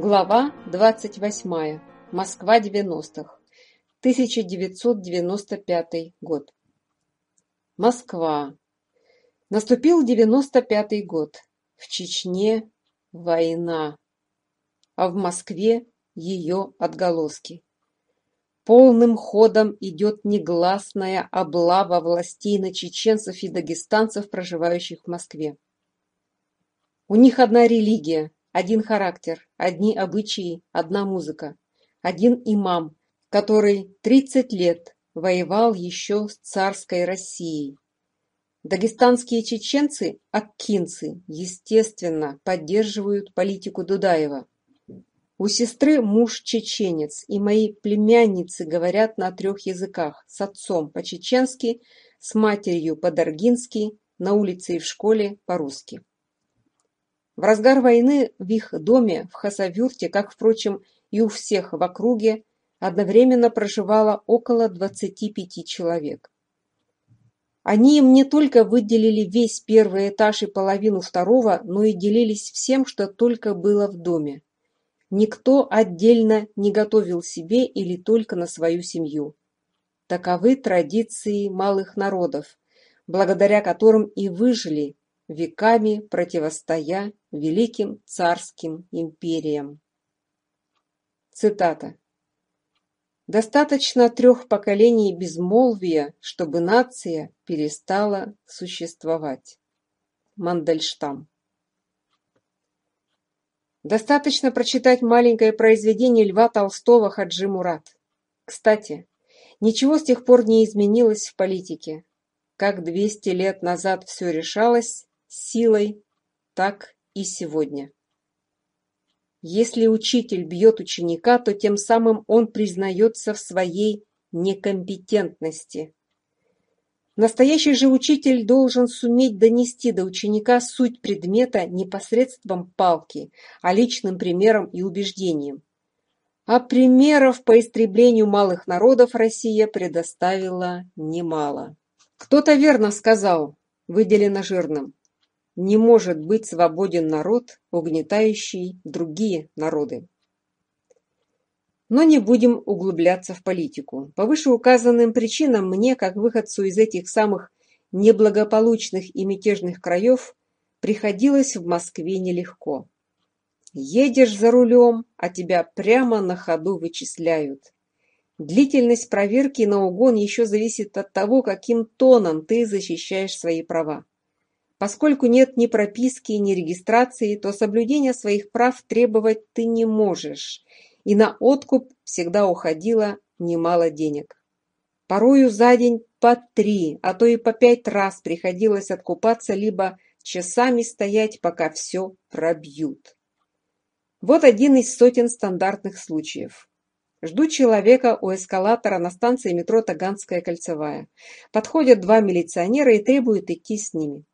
Глава 28. Москва 90-х. 1995 год. Москва. Наступил 95-й год. В Чечне война. А в Москве ее отголоски. Полным ходом идет негласная облава властей на чеченцев и дагестанцев, проживающих в Москве. У них одна религия, один характер, одни обычаи, одна музыка. Один имам, который 30 лет воевал еще с царской Россией. Дагестанские чеченцы, аккинцы, естественно, поддерживают политику Дудаева. У сестры муж чеченец, и мои племянницы говорят на трех языках, с отцом по-чеченски, с матерью по-даргински, на улице и в школе по-русски. В разгар войны в их доме в Хасавюрте, как, впрочем, и у всех в округе, одновременно проживало около 25 человек. Они им не только выделили весь первый этаж и половину второго, но и делились всем, что только было в доме. Никто отдельно не готовил себе или только на свою семью. Таковы традиции малых народов, благодаря которым и выжили, веками противостоя великим царским империям. Цитата. Достаточно трех поколений безмолвия, чтобы нация перестала существовать. Мандельштам. Достаточно прочитать маленькое произведение Льва Толстого «Хаджи Мурат». Кстати, ничего с тех пор не изменилось в политике. Как 200 лет назад все решалось силой, так и сегодня. Если учитель бьет ученика, то тем самым он признается в своей некомпетентности. Настоящий же учитель должен суметь донести до ученика суть предмета не посредством палки, а личным примером и убеждением. А примеров по истреблению малых народов Россия предоставила немало. Кто-то верно сказал, выделено жирным, не может быть свободен народ, угнетающий другие народы. Но не будем углубляться в политику. По вышеуказанным причинам мне, как выходцу из этих самых неблагополучных и мятежных краев, приходилось в Москве нелегко. Едешь за рулем, а тебя прямо на ходу вычисляют. Длительность проверки на угон еще зависит от того, каким тоном ты защищаешь свои права. Поскольку нет ни прописки, ни регистрации, то соблюдения своих прав требовать ты не можешь, и на откуп всегда уходило немало денег. Порою за день по три, а то и по пять раз приходилось откупаться, либо часами стоять, пока все пробьют. Вот один из сотен стандартных случаев. Жду человека у эскалатора на станции метро Таганская кольцевая. Подходят два милиционера и требуют идти с ними.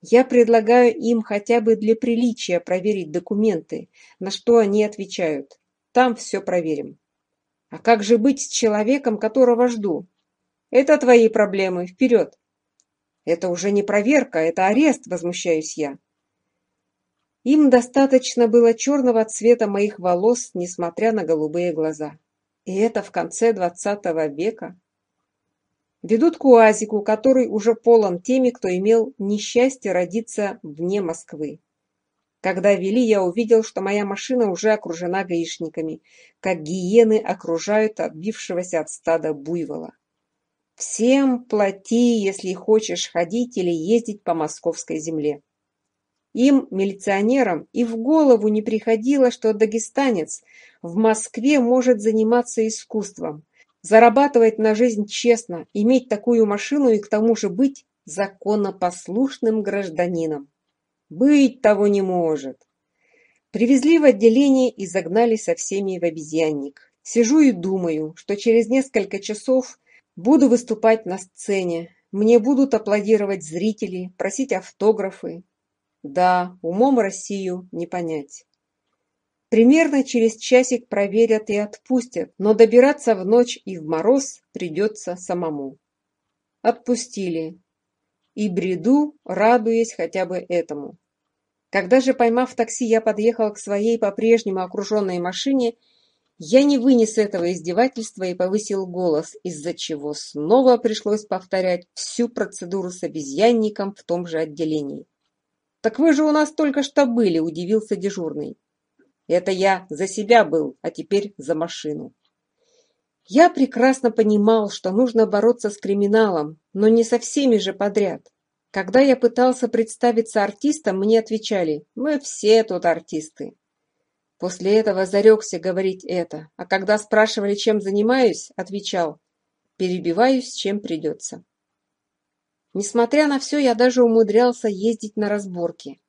Я предлагаю им хотя бы для приличия проверить документы, на что они отвечают. Там все проверим. А как же быть с человеком, которого жду? Это твои проблемы. Вперед! Это уже не проверка, это арест, возмущаюсь я. Им достаточно было черного цвета моих волос, несмотря на голубые глаза. И это в конце двадцатого века. Ведут Куазику, который уже полон теми, кто имел несчастье родиться вне Москвы. Когда вели, я увидел, что моя машина уже окружена гаишниками, как гиены окружают отбившегося от стада буйвола. Всем плати, если хочешь ходить или ездить по московской земле. Им, милиционерам, и в голову не приходило, что дагестанец в Москве может заниматься искусством, зарабатывать на жизнь честно, иметь такую машину и к тому же быть законопослушным гражданином. Быть того не может. Привезли в отделение и загнали со всеми в обезьянник. Сижу и думаю, что через несколько часов буду выступать на сцене. Мне будут аплодировать зрители, просить автографы. Да, умом Россию не понять. Примерно через часик проверят и отпустят, но добираться в ночь и в мороз придется самому. Отпустили. И бреду, радуясь хотя бы этому. Когда же, поймав такси, я подъехал к своей по-прежнему окруженной машине, я не вынес этого издевательства и повысил голос, из-за чего снова пришлось повторять всю процедуру с обезьянником в том же отделении. «Так вы же у нас только что были!» – удивился дежурный. Это я за себя был, а теперь за машину. Я прекрасно понимал, что нужно бороться с криминалом, но не со всеми же подряд. Когда я пытался представиться артистом, мне отвечали «Мы все тут артисты». После этого зарекся говорить это, а когда спрашивали, чем занимаюсь, отвечал «Перебиваюсь, чем придется». Несмотря на все, я даже умудрялся ездить на разборки.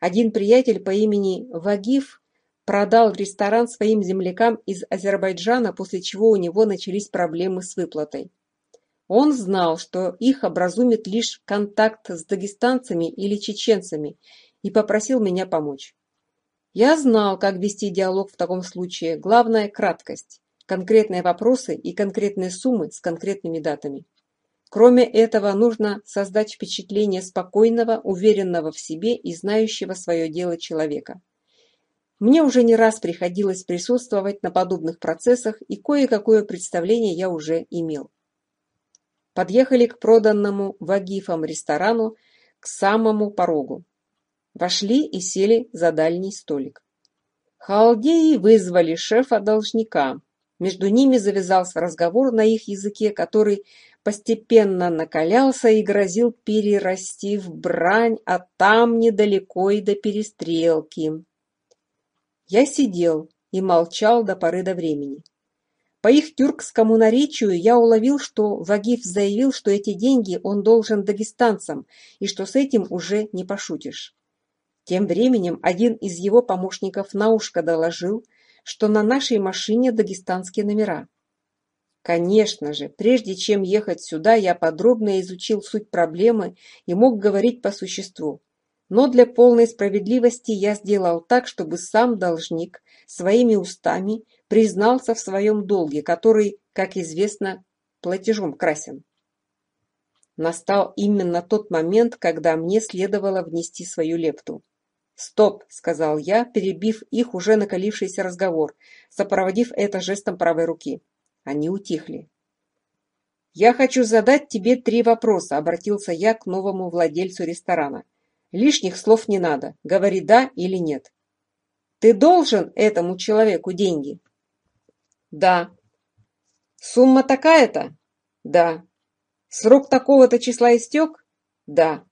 Один приятель по имени Вагиф продал ресторан своим землякам из Азербайджана, после чего у него начались проблемы с выплатой. Он знал, что их образумит лишь контакт с дагестанцами или чеченцами, и попросил меня помочь. Я знал, как вести диалог в таком случае. Главное – краткость, конкретные вопросы и конкретные суммы с конкретными датами. Кроме этого, нужно создать впечатление спокойного, уверенного в себе и знающего свое дело человека. Мне уже не раз приходилось присутствовать на подобных процессах, и кое-какое представление я уже имел. Подъехали к проданному вагифам ресторану, к самому порогу. Вошли и сели за дальний столик. Халдеи вызвали шефа-должника. Между ними завязался разговор на их языке, который постепенно накалялся и грозил перерасти в брань, а там недалеко и до перестрелки. Я сидел и молчал до поры до времени. По их тюркскому наречию я уловил, что Вагиф заявил, что эти деньги он должен дагестанцам и что с этим уже не пошутишь. Тем временем один из его помощников на ушко доложил, что на нашей машине дагестанские номера. Конечно же, прежде чем ехать сюда, я подробно изучил суть проблемы и мог говорить по существу. Но для полной справедливости я сделал так, чтобы сам должник своими устами признался в своем долге, который, как известно, платежом красен. Настал именно тот момент, когда мне следовало внести свою лепту. «Стоп!» – сказал я, перебив их уже накалившийся разговор, сопроводив это жестом правой руки. Они утихли. «Я хочу задать тебе три вопроса», – обратился я к новому владельцу ресторана – Лишних слов не надо, говори да или нет. Ты должен этому человеку деньги? Да. Сумма такая-то? Да. Срок такого-то числа истек? Да.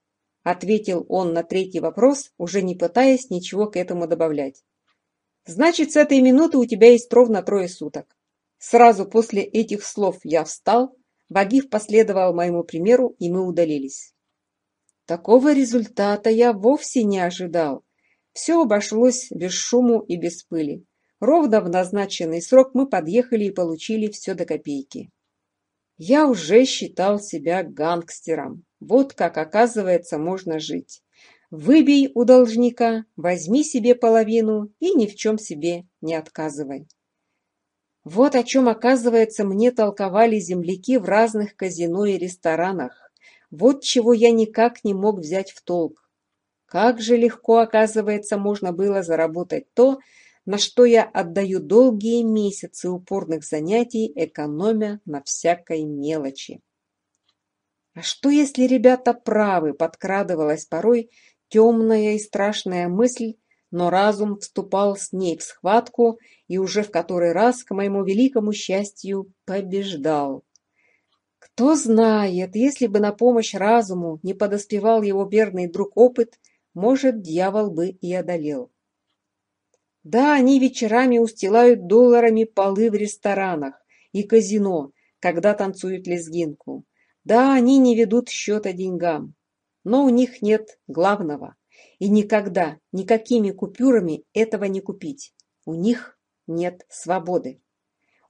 Ответил он на третий вопрос, уже не пытаясь ничего к этому добавлять. Значит, с этой минуты у тебя есть ровно трое суток. Сразу после этих слов я встал, Багив последовал моему примеру, и мы удалились. Такого результата я вовсе не ожидал. Все обошлось без шуму и без пыли. Ровно в назначенный срок мы подъехали и получили все до копейки. Я уже считал себя гангстером. Вот как, оказывается, можно жить. Выбей у должника, возьми себе половину и ни в чем себе не отказывай. Вот о чем, оказывается, мне толковали земляки в разных казино и ресторанах. Вот чего я никак не мог взять в толк. Как же легко, оказывается, можно было заработать то, на что я отдаю долгие месяцы упорных занятий, экономя на всякой мелочи. А что, если ребята правы, подкрадывалась порой темная и страшная мысль, но разум вступал с ней в схватку и уже в который раз, к моему великому счастью, побеждал. Кто знает, если бы на помощь разуму не подоспевал его верный друг опыт, может, дьявол бы и одолел. Да, они вечерами устилают долларами полы в ресторанах и казино, когда танцуют лезгинку. Да, они не ведут счета деньгам, но у них нет главного. И никогда, никакими купюрами этого не купить. У них нет свободы.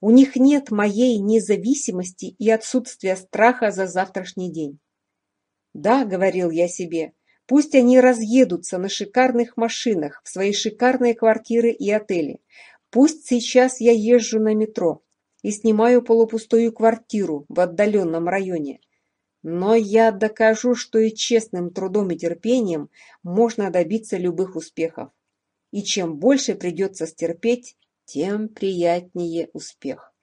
У них нет моей независимости и отсутствия страха за завтрашний день. Да, говорил я себе, пусть они разъедутся на шикарных машинах в свои шикарные квартиры и отели. Пусть сейчас я езжу на метро и снимаю полупустую квартиру в отдаленном районе. Но я докажу, что и честным трудом и терпением можно добиться любых успехов. И чем больше придется стерпеть, тем приятнее успех.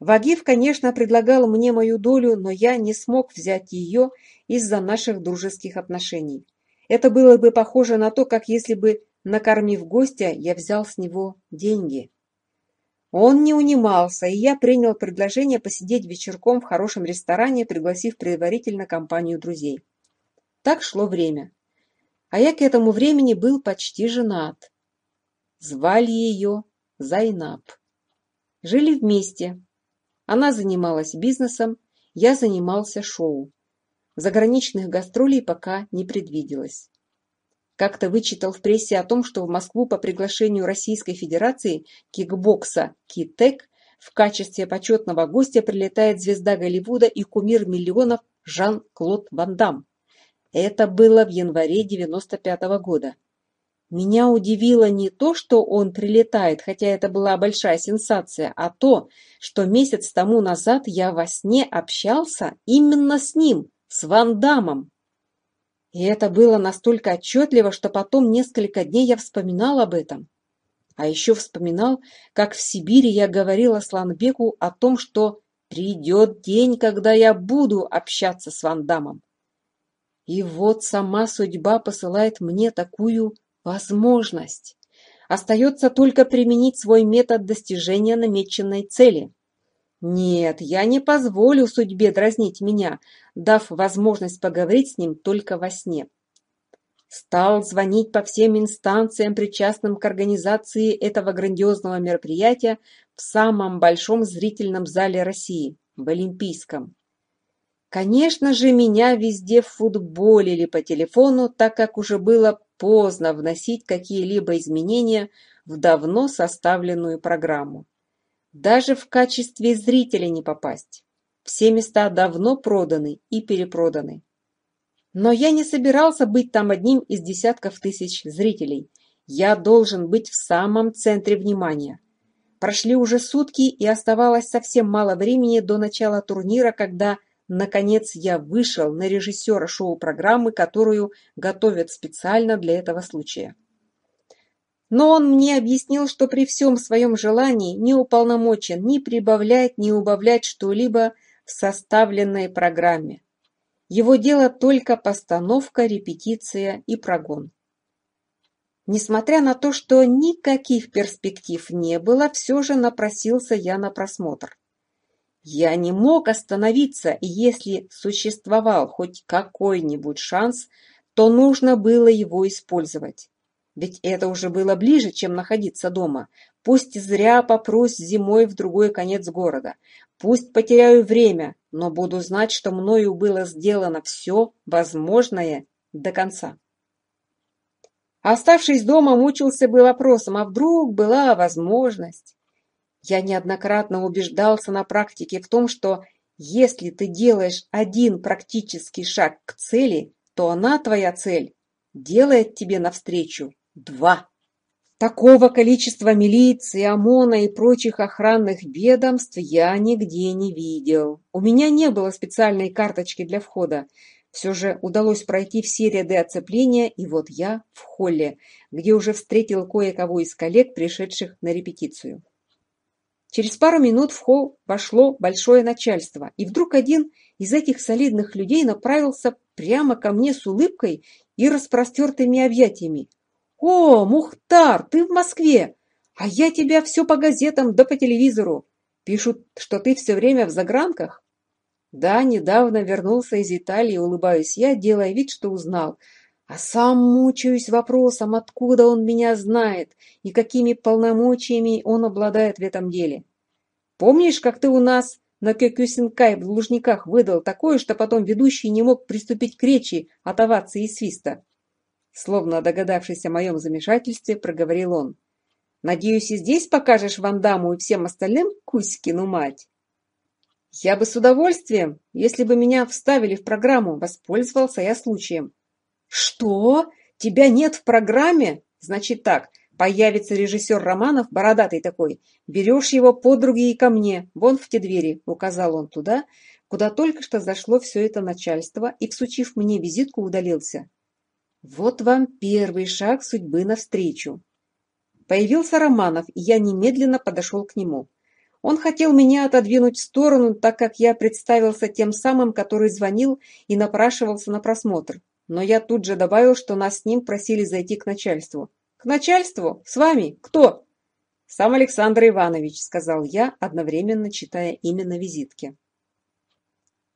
Вагив, конечно, предлагал мне мою долю, но я не смог взять ее из-за наших дружеских отношений. Это было бы похоже на то, как если бы, накормив гостя, я взял с него деньги. Он не унимался, и я принял предложение посидеть вечерком в хорошем ресторане, пригласив предварительно компанию друзей. Так шло время. А я к этому времени был почти женат. Звали ее Зайнаб. Жили вместе. Она занималась бизнесом, я занимался шоу. Заграничных гастролей пока не предвиделось. Как-то вычитал в прессе о том, что в Москву по приглашению Российской Федерации кикбокса «Китек» в качестве почетного гостя прилетает звезда Голливуда и кумир миллионов Жан-Клод Ван Дамм. Это было в январе 95 -го года. Меня удивило не то, что он прилетает, хотя это была большая сенсация, а то, что месяц тому назад я во сне общался именно с ним, с Ван Дамом. И это было настолько отчетливо, что потом несколько дней я вспоминал об этом. А еще вспоминал, как в Сибири я говорила Сланбеку о том, что придет день, когда я буду общаться с Ван Дамом. И вот сама судьба посылает мне такую возможность. Остается только применить свой метод достижения намеченной цели. Нет, я не позволю судьбе дразнить меня, дав возможность поговорить с ним только во сне. Стал звонить по всем инстанциям, причастным к организации этого грандиозного мероприятия в самом большом зрительном зале России, в Олимпийском. Конечно же, меня везде футболили по телефону, так как уже было поздно вносить какие-либо изменения в давно составленную программу. Даже в качестве зрителя не попасть. Все места давно проданы и перепроданы. Но я не собирался быть там одним из десятков тысяч зрителей. Я должен быть в самом центре внимания. Прошли уже сутки, и оставалось совсем мало времени до начала турнира, когда Наконец, я вышел на режиссера шоу-программы, которую готовят специально для этого случая. Но он мне объяснил, что при всем своем желании не уполномочен ни прибавлять, ни убавлять что-либо в составленной программе. Его дело только постановка, репетиция и прогон. Несмотря на то, что никаких перспектив не было, все же напросился я на просмотр. Я не мог остановиться, и если существовал хоть какой-нибудь шанс, то нужно было его использовать. Ведь это уже было ближе, чем находиться дома. Пусть зря попрусь зимой в другой конец города. Пусть потеряю время, но буду знать, что мною было сделано все возможное до конца. Оставшись дома, мучился бы вопросом, а вдруг была возможность? Я неоднократно убеждался на практике в том, что если ты делаешь один практический шаг к цели, то она, твоя цель, делает тебе навстречу два. Такого количества милиции, ОМОНа и прочих охранных ведомств я нигде не видел. У меня не было специальной карточки для входа. Все же удалось пройти все ряды оцепления, и вот я в холле, где уже встретил кое-кого из коллег, пришедших на репетицию. Через пару минут в холл вошло большое начальство, и вдруг один из этих солидных людей направился прямо ко мне с улыбкой и распростертыми объятиями. «О, Мухтар, ты в Москве! А я тебя все по газетам да по телевизору! Пишут, что ты все время в загранках?» «Да, недавно вернулся из Италии, улыбаюсь я, делая вид, что узнал, а сам мучаюсь вопросом, откуда он меня знает и какими полномочиями он обладает в этом деле. Помнишь, как ты у нас на Кёкюсинкай в Лужниках выдал такое, что потом ведущий не мог приступить к речи от овации и свиста? Словно догадавшись о моем замешательстве, проговорил он. Надеюсь, и здесь покажешь вам даму и всем остальным Кузькину мать? Я бы с удовольствием, если бы меня вставили в программу, воспользовался я случаем. Что? Тебя нет в программе? Значит так, появится режиссер Романов, бородатый такой. Берешь его под руки и ко мне, вон в те двери, указал он туда, куда только что зашло все это начальство, и, всучив мне визитку, удалился. Вот вам первый шаг судьбы навстречу. Появился Романов, и я немедленно подошел к нему. Он хотел меня отодвинуть в сторону, так как я представился тем самым, который звонил и напрашивался на просмотр но я тут же добавил, что нас с ним просили зайти к начальству. «К начальству? С вами? Кто?» «Сам Александр Иванович», — сказал я, одновременно читая имя на визитке.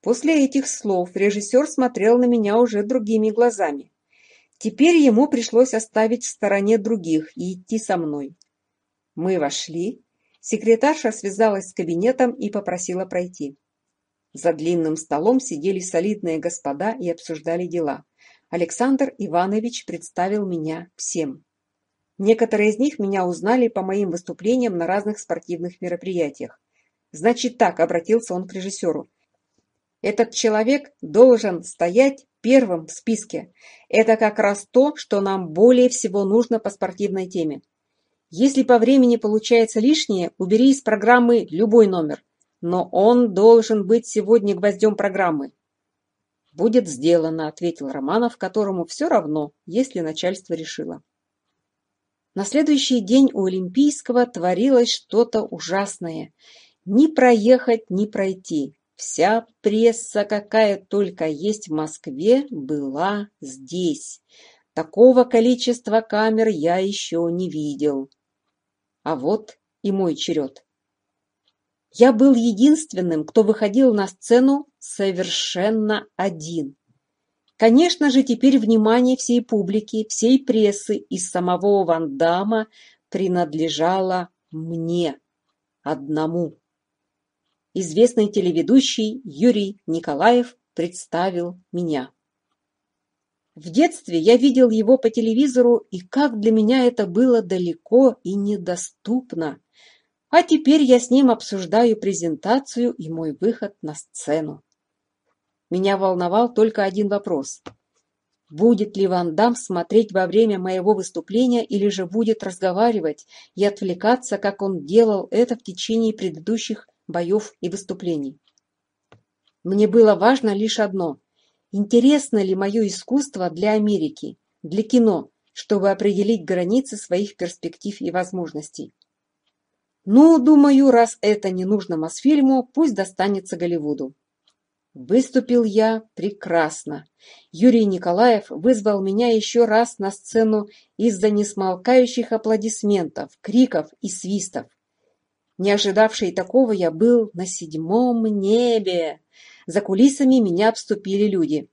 После этих слов режиссер смотрел на меня уже другими глазами. Теперь ему пришлось оставить в стороне других и идти со мной. Мы вошли. Секретарша связалась с кабинетом и попросила пройти. За длинным столом сидели солидные господа и обсуждали дела. Александр Иванович представил меня всем. Некоторые из них меня узнали по моим выступлениям на разных спортивных мероприятиях. Значит так, обратился он к режиссеру. Этот человек должен стоять первым в списке. Это как раз то, что нам более всего нужно по спортивной теме. Если по времени получается лишнее, убери из программы любой номер. Но он должен быть сегодня гвоздем программы будет сделано ответил романов которому все равно если начальство решило на следующий день у олимпийского творилось что то ужасное ни проехать ни пройти Вся пресса, какая только есть в Москве, была здесь. Такого количества камер я еще не видел. А вот и мой черед. Я был единственным, кто выходил на сцену совершенно один. Конечно же, теперь внимание всей публики, всей прессы и самого Ван Дамма принадлежало мне одному. Известный телеведущий Юрий Николаев представил меня. В детстве я видел его по телевизору, и как для меня это было далеко и недоступно – а теперь я с ним обсуждаю презентацию и мой выход на сцену. Меня волновал только один вопрос. Будет ли Ван Дам смотреть во время моего выступления или же будет разговаривать и отвлекаться, как он делал это в течение предыдущих боев и выступлений? Мне было важно лишь одно. Интересно ли мое искусство для Америки, для кино, чтобы определить границы своих перспектив и возможностей? Ну, думаю, раз это не нужно Мосфильму, пусть достанется Голливуду. Выступил я прекрасно. Юрий Николаев вызвал меня еще раз на сцену из-за несмолкающих аплодисментов, криков и свистов. Не ожидавший такого я был на седьмом небе. За кулисами меня обступили люди.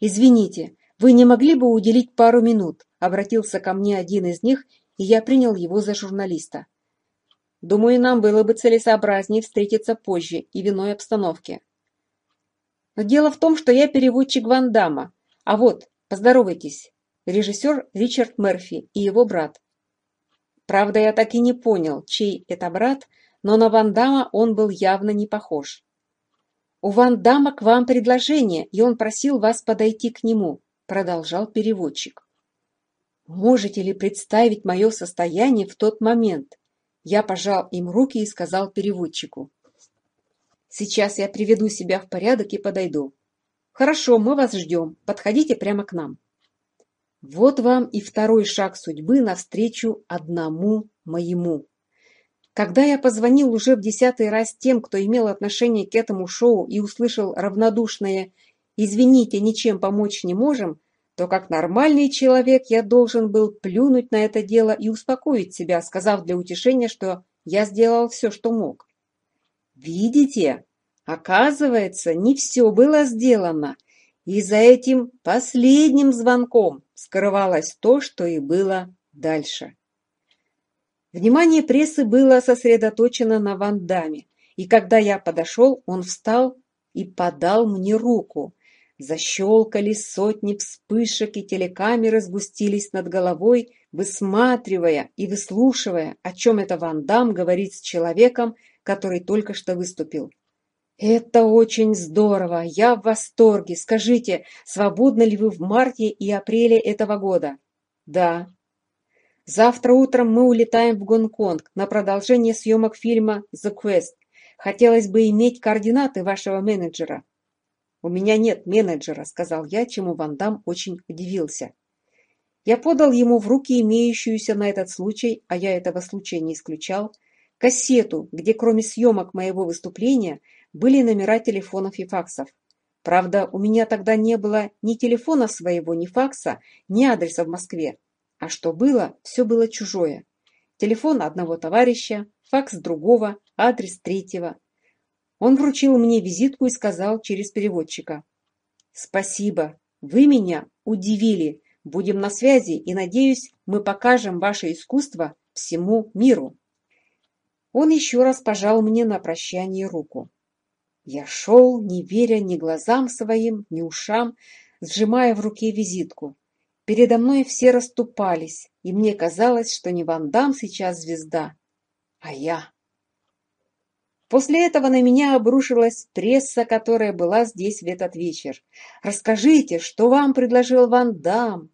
«Извините, вы не могли бы уделить пару минут?» Обратился ко мне один из них, и я принял его за журналиста. Думаю, нам было бы целесообразнее встретиться позже и в иной обстановке. Но дело в том, что я переводчик Ван Дамма. А вот, поздоровайтесь, режиссер Ричард Мерфи и его брат. Правда, я так и не понял, чей это брат, но на Ван Дамма он был явно не похож. У Ван Дамма к вам предложение, и он просил вас подойти к нему, продолжал переводчик. Можете ли представить мое состояние в тот момент? Я пожал им руки и сказал переводчику. «Сейчас я приведу себя в порядок и подойду. Хорошо, мы вас ждем. Подходите прямо к нам». Вот вам и второй шаг судьбы навстречу одному моему. Когда я позвонил уже в десятый раз тем, кто имел отношение к этому шоу и услышал равнодушное «Извините, ничем помочь не можем», то как нормальный человек я должен был плюнуть на это дело и успокоить себя, сказав для утешения, что я сделал все, что мог. Видите, оказывается, не все было сделано, и за этим последним звонком скрывалось то, что и было дальше. Внимание прессы было сосредоточено на Вандаме, и когда я подошел, он встал и подал мне руку. Защелкали сотни вспышек, и телекамеры сгустились над головой, высматривая и выслушивая, о чем это Ван Дам говорит с человеком, который только что выступил. «Это очень здорово! Я в восторге! Скажите, свободны ли вы в марте и апреле этого года?» «Да». «Завтра утром мы улетаем в Гонконг на продолжение съемок фильма «The Quest». Хотелось бы иметь координаты вашего менеджера. «У меня нет менеджера», — сказал я, чему Ван Дам очень удивился. Я подал ему в руки имеющуюся на этот случай, а я этого случая не исключал, кассету, где кроме съемок моего выступления были номера телефонов и факсов. Правда, у меня тогда не было ни телефона своего, ни факса, ни адреса в Москве. А что было, все было чужое. Телефон одного товарища, факс другого, адрес третьего. Он вручил мне визитку и сказал через переводчика. «Спасибо. Вы меня удивили. Будем на связи и, надеюсь, мы покажем ваше искусство всему миру». Он еще раз пожал мне на прощание руку. Я шел, не веря ни глазам своим, ни ушам, сжимая в руке визитку. Передо мной все расступались, и мне казалось, что не Ван Дам сейчас звезда, а я. После этого на меня обрушилась пресса, которая была здесь в этот вечер. «Расскажите, что вам предложил Ван Дам?»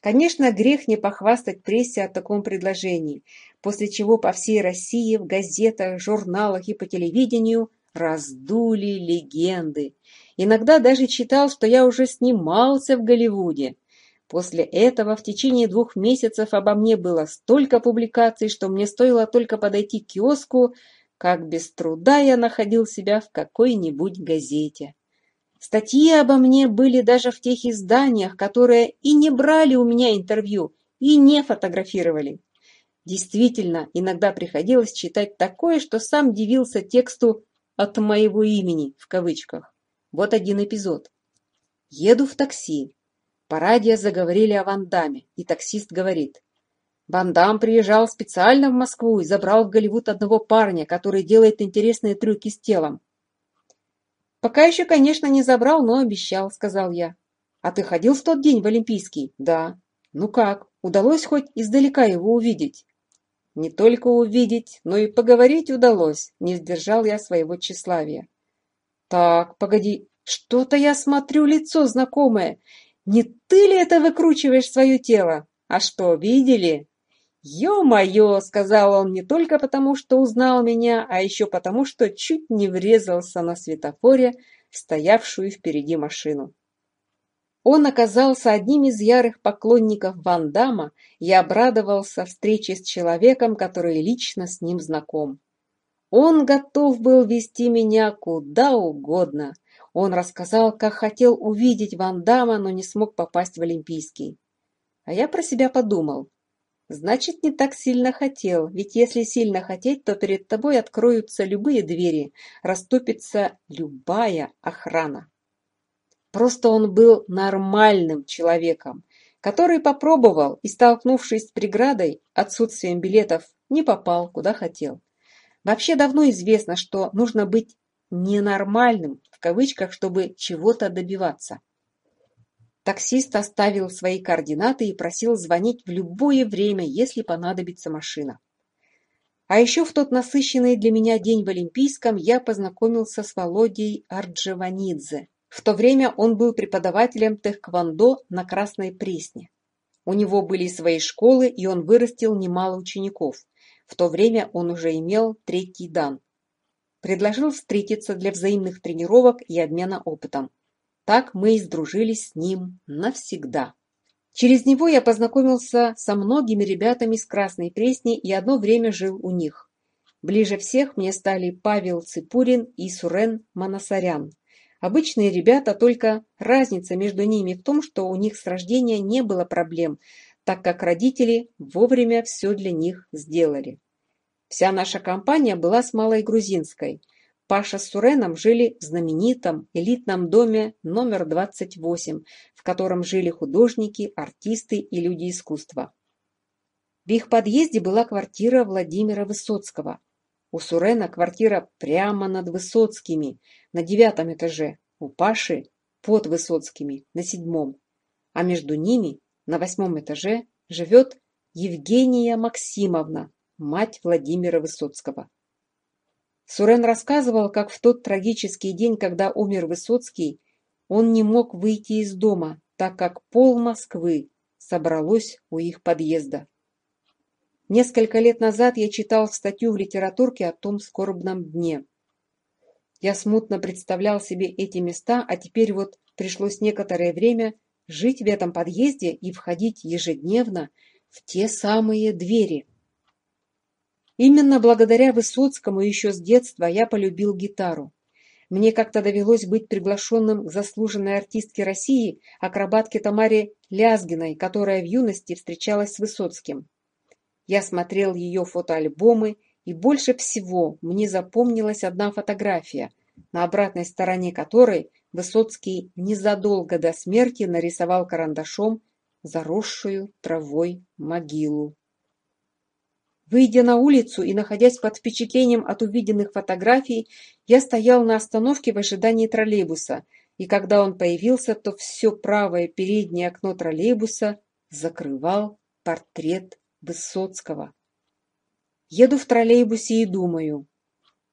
Конечно, грех не похвастать прессе о таком предложении, после чего по всей России в газетах, журналах и по телевидению раздули легенды. Иногда даже читал, что я уже снимался в Голливуде. После этого в течение двух месяцев обо мне было столько публикаций, что мне стоило только подойти к киоску – как без труда я находил себя в какой-нибудь газете. Статьи обо мне были даже в тех изданиях, которые и не брали у меня интервью, и не фотографировали. Действительно, иногда приходилось читать такое, что сам дивился тексту «от моего имени» в кавычках. Вот один эпизод. Еду в такси. По радио заговорили о Вандаме, и таксист говорит. Бандам приезжал специально в Москву и забрал в Голливуд одного парня, который делает интересные трюки с телом. «Пока еще, конечно, не забрал, но обещал», — сказал я. «А ты ходил в тот день в Олимпийский?» «Да». «Ну как, удалось хоть издалека его увидеть?» «Не только увидеть, но и поговорить удалось», — не сдержал я своего тщеславия. «Так, погоди, что-то я смотрю лицо знакомое. Не ты ли это выкручиваешь свое тело? А что, видели?» Ё-моё, — сказал он не только потому, что узнал меня, а еще потому, что чуть не врезался на светофоре стоявшую впереди машину. Он оказался одним из ярых поклонников Ван Дамма и обрадовался встрече с человеком, который лично с ним знаком. Он готов был вести меня куда угодно. Он рассказал, как хотел увидеть Ван Дамма, но не смог попасть в Олимпийский. А я про себя подумал – Значит, не так сильно хотел, ведь если сильно хотеть, то перед тобой откроются любые двери, расступится любая охрана. Просто он был нормальным человеком, который попробовал и, столкнувшись с преградой, отсутствием билетов, не попал куда хотел. Вообще давно известно, что нужно быть «ненормальным», в кавычках, чтобы чего-то добиваться. Таксист оставил свои координаты и просил звонить в любое время, если понадобится машина. А еще в тот насыщенный для меня день в Олимпийском я познакомился с Володей Арджеванидзе. В то время он был преподавателем тэквондо на Красной Пресне. У него были свои школы, и он вырастил немало учеников. В то время он уже имел третий дан. Предложил встретиться для взаимных тренировок и обмена опытом. Так мы и сдружились с ним навсегда. Через него я познакомился со многими ребятами с Красной Пресни и одно время жил у них. Ближе всех мне стали Павел Ципурин и Сурен Манасарян. Обычные ребята, только разница между ними в том, что у них с рождения не было проблем, так как родители вовремя все для них сделали. Вся наша компания была с малой грузинской – Паша с Суреном жили в знаменитом элитном доме номер 28, в котором жили художники, артисты и люди искусства. В их подъезде была квартира Владимира Высоцкого. У Сурена квартира прямо над Высоцкими, на девятом этаже, у Паши под Высоцкими, на седьмом. А между ними, на восьмом этаже, живет Евгения Максимовна, мать Владимира Высоцкого. Сурен рассказывал, как в тот трагический день, когда умер Высоцкий, он не мог выйти из дома, так как пол Москвы собралось у их подъезда. Несколько лет назад я читал статью в литературке о том скорбном дне. Я смутно представлял себе эти места, а теперь вот пришлось некоторое время жить в этом подъезде и входить ежедневно в те самые двери – Именно благодаря Высоцкому еще с детства я полюбил гитару. Мне как-то довелось быть приглашенным к заслуженной артистке России, акробатке Тамаре Лязгиной, которая в юности встречалась с Высоцким. Я смотрел ее фотоальбомы, и больше всего мне запомнилась одна фотография, на обратной стороне которой Высоцкий незадолго до смерти нарисовал карандашом заросшую травой могилу. Выйдя на улицу и находясь под впечатлением от увиденных фотографий, я стоял на остановке в ожидании троллейбуса, и когда он появился, то все правое переднее окно троллейбуса закрывал портрет Высоцкого. Еду в троллейбусе и думаю,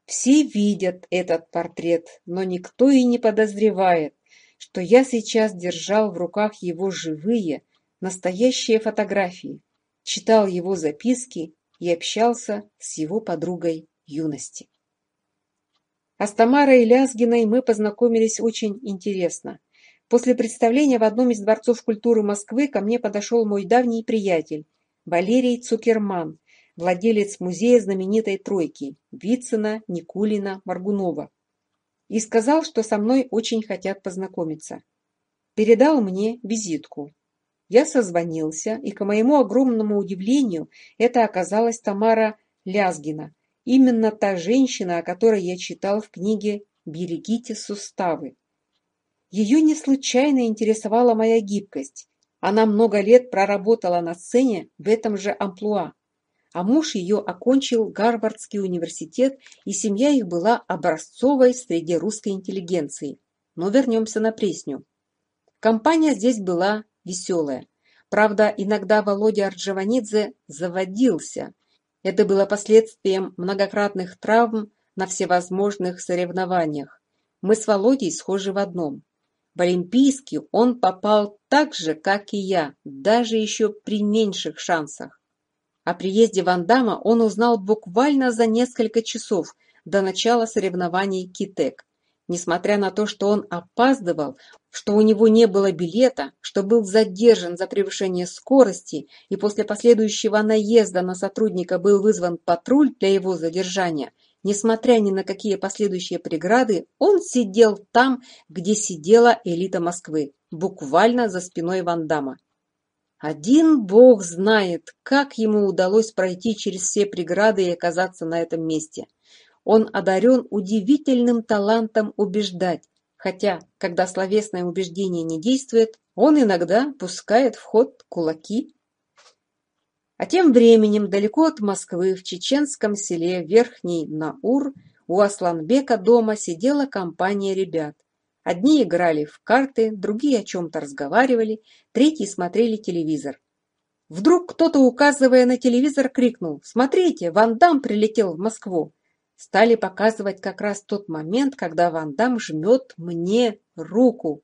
все видят этот портрет, но никто и не подозревает, что я сейчас держал в руках его живые, настоящие фотографии, читал его записки и общался с его подругой юности. А с Тамарой Лязгиной мы познакомились очень интересно. После представления в одном из дворцов культуры Москвы ко мне подошел мой давний приятель Валерий Цукерман, владелец музея знаменитой «Тройки» Вицина, Никулина, Маргунова, и сказал, что со мной очень хотят познакомиться. Передал мне визитку. Я созвонился, и, к моему огромному удивлению, это оказалась Тамара Лязгина, именно та женщина, о которой я читал в книге «Берегите суставы». Ее не случайно интересовала моя гибкость. Она много лет проработала на сцене в этом же амплуа. А муж ее окончил Гарвардский университет, и семья их была образцовой среди русской интеллигенции. Но вернемся на Пресню. Компания здесь была веселое. Правда, иногда Володя Рджаванидзе заводился. Это было последствием многократных травм на всевозможных соревнованиях. Мы с Володей схожи в одном. В Олимпийский он попал так же, как и я, даже еще при меньших шансах. О приезде Ван Дамма он узнал буквально за несколько часов до начала соревнований Китек. Несмотря на то, что он опаздывал, что у него не было билета, что был задержан за превышение скорости и после последующего наезда на сотрудника был вызван патруль для его задержания, несмотря ни на какие последующие преграды, он сидел там, где сидела элита Москвы, буквально за спиной Вандама. Один бог знает, как ему удалось пройти через все преграды и оказаться на этом месте. Он одарен удивительным талантом убеждать, Хотя, когда словесное убеждение не действует, он иногда пускает в ход кулаки. А тем временем далеко от Москвы, в чеченском селе Верхний Наур, у Асланбека дома сидела компания ребят. Одни играли в карты, другие о чем-то разговаривали, третьи смотрели телевизор. Вдруг кто-то, указывая на телевизор, крикнул «Смотрите, Ван Дам прилетел в Москву!» стали показывать как раз тот момент, когда Ван Дам жмет мне руку.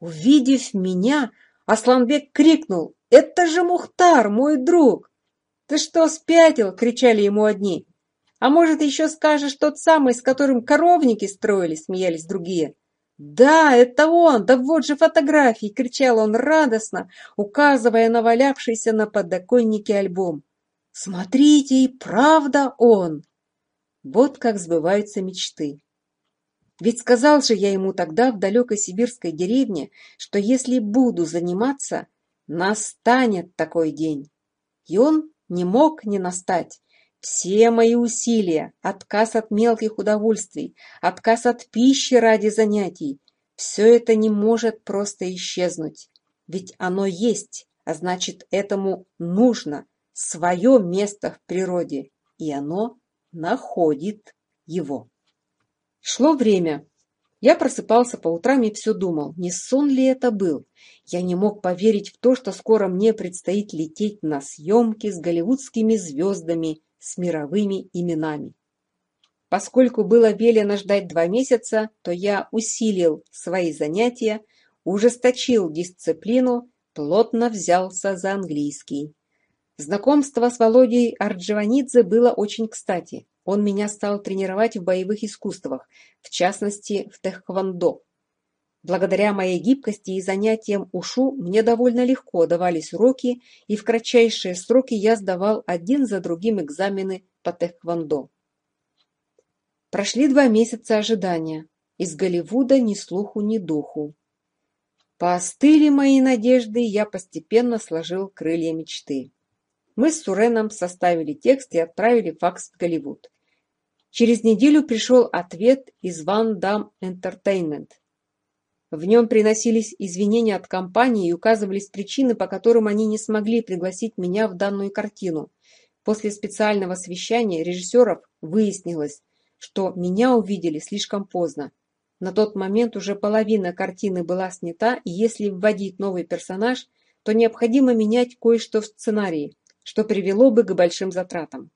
Увидев меня, Асланбек крикнул «Это же Мухтар, мой друг!» «Ты что, спятил?» – кричали ему одни. «А может, еще скажешь тот самый, с которым коровники строили?» – смеялись другие. «Да, это он! Да вот же фотографии!» – кричал он радостно, указывая на валявшийся на подоконнике альбом. «Смотрите, и правда он!» Вот как сбываются мечты. Ведь сказал же я ему тогда в далекой сибирской деревне, что если буду заниматься, настанет такой день. И он не мог не настать. Все мои усилия, отказ от мелких удовольствий, отказ от пищи ради занятий, все это не может просто исчезнуть. Ведь оно есть, а значит, этому нужно свое место в природе, и оно находит его. Шло время. Я просыпался по утрам и все думал, не сон ли это был. Я не мог поверить в то, что скоро мне предстоит лететь на съемки с голливудскими звездами с мировыми именами. Поскольку было велено ждать два месяца, то я усилил свои занятия, ужесточил дисциплину, плотно взялся за английский. Знакомство с Володей Ардживанидзе было очень кстати. Он меня стал тренировать в боевых искусствах, в частности, в тэхквондо. Благодаря моей гибкости и занятиям ушу мне довольно легко давались уроки, и в кратчайшие сроки я сдавал один за другим экзамены по тэхквондо. Прошли два месяца ожидания. Из Голливуда ни слуху, ни духу. Поостыли мои надежды, я постепенно сложил крылья мечты. Мы с Суреном составили текст и отправили факс в Голливуд. Через неделю пришел ответ из Ван Дам Entertainment. В нем приносились извинения от компании и указывались причины, по которым они не смогли пригласить меня в данную картину. После специального совещания режиссеров выяснилось, что меня увидели слишком поздно. На тот момент уже половина картины была снята, и если вводить новый персонаж, то необходимо менять кое-что в сценарии что привело бы к большим затратам.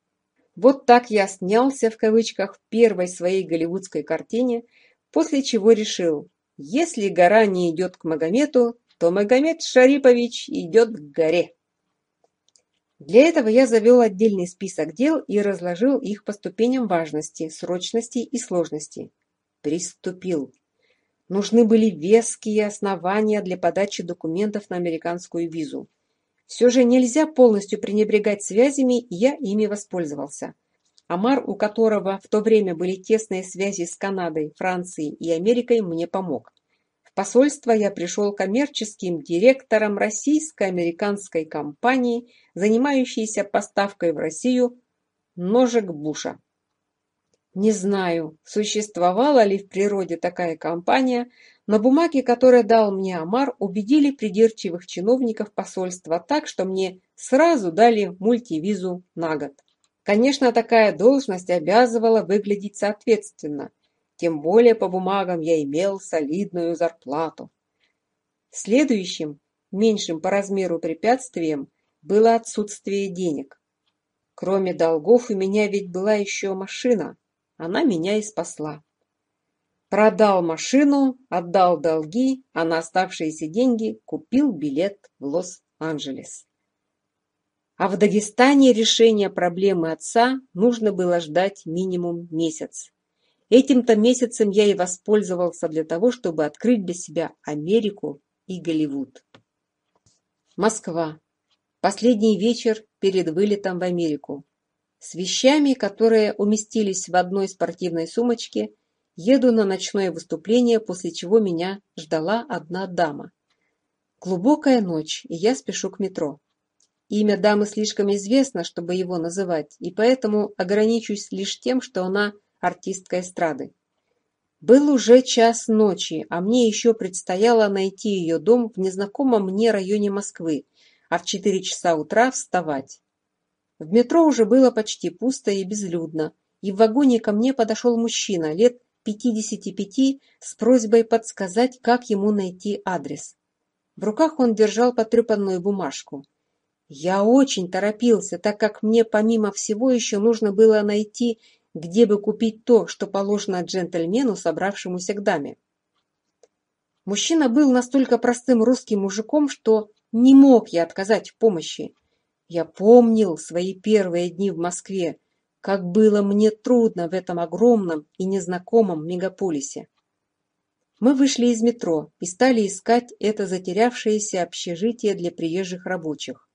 Вот так я снялся в кавычках в первой своей голливудской картине, после чего решил, если гора не идет к Магомету, то Магомед Шарипович идет к горе. Для этого я завел отдельный список дел и разложил их по ступеням важности, срочности и сложности. Приступил. Нужны были веские основания для подачи документов на американскую визу. Все же нельзя полностью пренебрегать связями, и я ими воспользовался. Амар, у которого в то время были тесные связи с Канадой, Францией и Америкой, мне помог. В посольство я пришел коммерческим директором российско-американской компании, занимающейся поставкой в Россию ножек Буша. Не знаю, существовала ли в природе такая компания, на бумаге, которую дал мне Амар, убедили придирчивых чиновников посольства так, что мне сразу дали мультивизу на год. Конечно, такая должность обязывала выглядеть соответственно. Тем более по бумагам я имел солидную зарплату. Следующим, меньшим по размеру препятствием, было отсутствие денег. Кроме долгов у меня ведь была еще машина. Она меня и спасла. Продал машину, отдал долги, а на оставшиеся деньги купил билет в Лос-Анджелес. А в Дагестане решение проблемы отца нужно было ждать минимум месяц. Этим-то месяцем я и воспользовался для того, чтобы открыть для себя Америку и Голливуд. Москва. Последний вечер перед вылетом в Америку. С вещами, которые уместились в одной спортивной сумочке, еду на ночное выступление, после чего меня ждала одна дама. Глубокая ночь, и я спешу к метро. Имя дамы слишком известно, чтобы его называть, и поэтому ограничусь лишь тем, что она артистка эстрады. Был уже час ночи, а мне еще предстояло найти ее дом в незнакомом мне районе Москвы, а в четыре часа утра вставать. В метро уже было почти пусто и безлюдно, и в вагоне ко мне подошел мужчина лет пятидесяти пяти с просьбой подсказать, как ему найти адрес. В руках он держал потрепанную бумажку. Я очень торопился, так как мне помимо всего еще нужно было найти, где бы купить то, что положено джентльмену, собравшемуся к даме. Мужчина был настолько простым русским мужиком, что не мог я отказать в помощи. Я помнил свои первые дни в Москве, как было мне трудно в этом огромном и незнакомом мегаполисе. Мы вышли из метро и стали искать это затерявшееся общежитие для приезжих рабочих.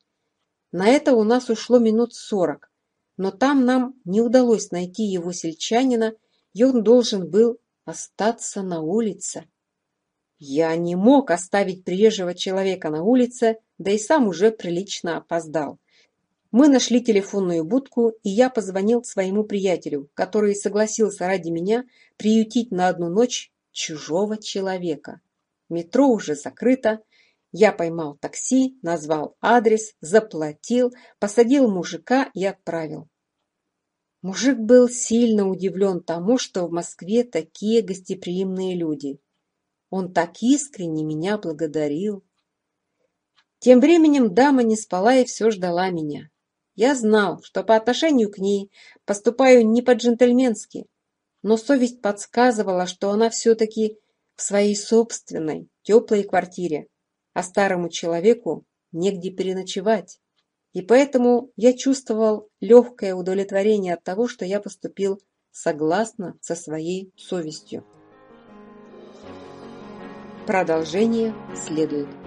На это у нас ушло минут сорок, но там нам не удалось найти его сельчанина, и он должен был остаться на улице. Я не мог оставить приезжего человека на улице, да и сам уже прилично опоздал. Мы нашли телефонную будку, и я позвонил своему приятелю, который согласился ради меня приютить на одну ночь чужого человека. Метро уже закрыто. Я поймал такси, назвал адрес, заплатил, посадил мужика и отправил. Мужик был сильно удивлен тому, что в Москве такие гостеприимные люди. Он так искренне меня благодарил. Тем временем дама не спала и все ждала меня. Я знал, что по отношению к ней поступаю не по-джентльменски, но совесть подсказывала, что она все-таки в своей собственной теплой квартире, а старому человеку негде переночевать. И поэтому я чувствовал легкое удовлетворение от того, что я поступил согласно со своей совестью. Продолжение следует.